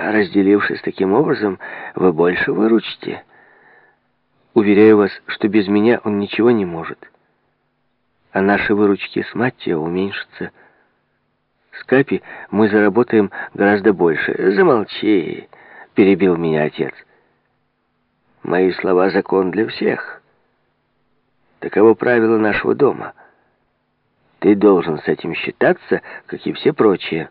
Разделившись таким образом, вы больше выручите. Уверяю вас, что без меня он ничего не может. А наши выручки с Маттио уменьшатся. С Капи мы заработаем гораздо больше. Замолчи, перебил меня отец. Мои слова закон для всех. Таково правило нашего дома. Ты должен с этим считаться, как и все прочие.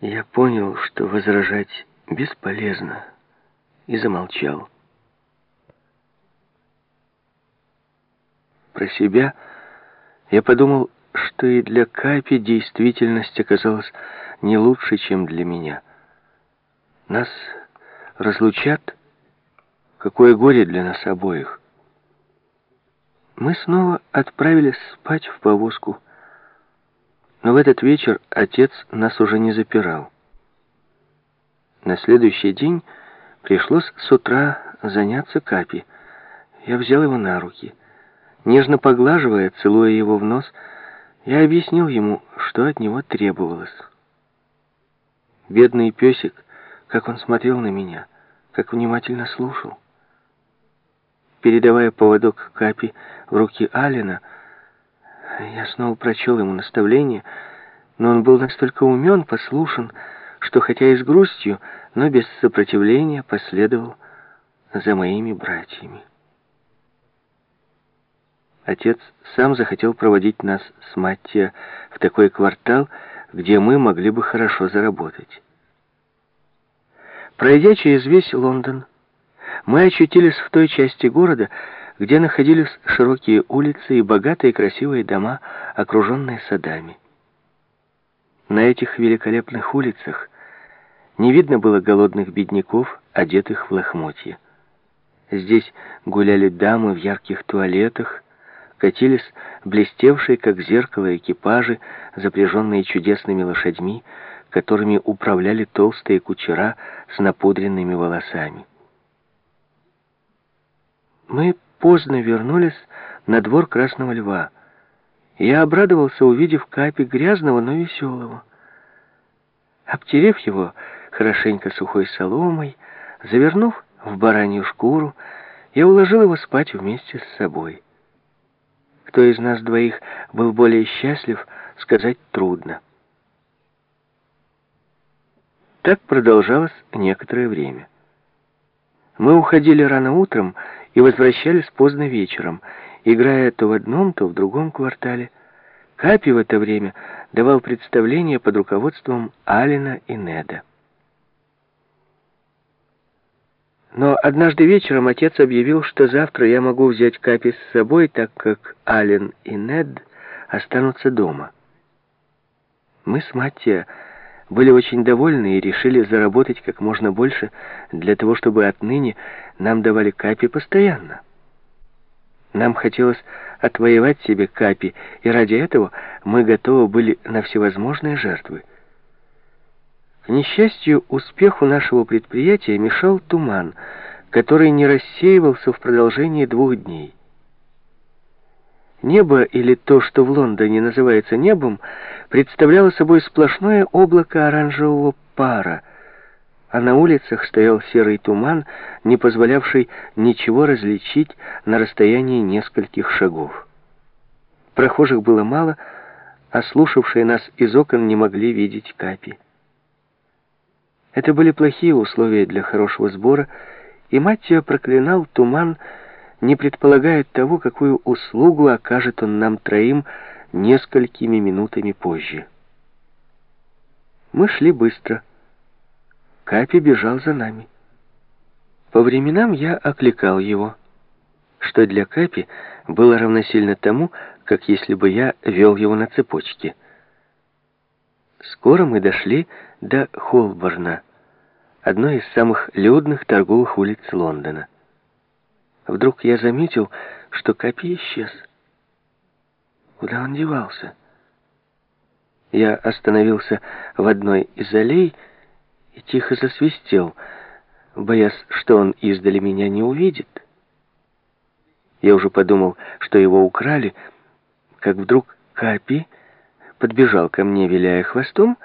Я понял, что возражать бесполезно, и замолчал. Про себя я подумал, что и для Капи действительность оказалась не лучше, чем для меня. Нас разлучат, какое горе для нас обоих. Мы снова отправились спать в повозку, но в этот вечер отец нас уже не запирал. На следующий день пришлось с утра заняться Капи. Я взял его на руки. Нежно поглаживая, целуя его в нос, я объяснил ему, что от него требовалось. Бедный песик, как он смотрел на меня, как внимательно слушал. Передавая поводок Капи в руки Алина, я снова прочел ему наставление, но он был настолько умен, послушен, что хотя и с грустью, но без сопротивления последовал за моими братьями. Отец сам захотел проводить нас с Маттия в такой квартал, где мы могли бы хорошо заработать. Пройдя через весь Лондон, мы очутились в той части города, где находились широкие улицы и богатые красивые дома, окруженные садами. На этих великолепных улицах не видно было голодных бедняков, одетых в лохмотья. Здесь гуляли дамы в ярких туалетах, катились блестевшие, как зеркало, экипажи, запряженные чудесными лошадьми, которыми управляли толстые кучера с напудренными волосами. Мы поздно вернулись на двор Красного Льва. Я обрадовался, увидев Капи грязного, но веселого. Обтерев его хорошенько сухой соломой, завернув в баранью шкуру, я уложил его спать вместе с собой. Кто из нас двоих был более счастлив, сказать трудно. Так продолжалось некоторое время. Мы уходили рано утром и возвращались поздно вечером, играя то в одном, то в другом квартале. Капи в это время давал представление под руководством Алина и Неда. Но однажды вечером отец объявил, что завтра я могу взять Капи с собой, так как Ален и Нед останутся дома. Мы с Маттия были очень довольны и решили заработать как можно больше для того, чтобы отныне нам давали капи постоянно. Нам хотелось отвоевать себе капи, и ради этого мы готовы были на всевозможные жертвы. К несчастью, успеху нашего предприятия мешал туман, который не рассеивался в продолжении двух дней. Небо, или то, что в Лондоне называется небом, представляло собой сплошное облако оранжевого пара, а на улицах стоял серый туман, не позволявший ничего различить на расстоянии нескольких шагов. Прохожих было мало, а слушавшие нас из окон не могли видеть Капи. Это были плохие условия для хорошего сбора, и Маттио проклинал туман, не предполагает того, какую услугу окажет он нам троим несколькими минутами позже. Мы шли быстро. Капи бежал за нами. По временам я окликал его, что для Капи было равносильно тому, как если бы я вел его на цепочке. Скоро мы дошли до Холборна, одной из самых людных торговых улиц Лондона. Вдруг я заметил, что Капи исчез. Куда он девался? Я остановился в одной из аллей и тихо засвистел, боясь, что он издали меня не увидит. Я уже подумал, что его украли, как вдруг Капи подбежал ко мне, виляя хвостом,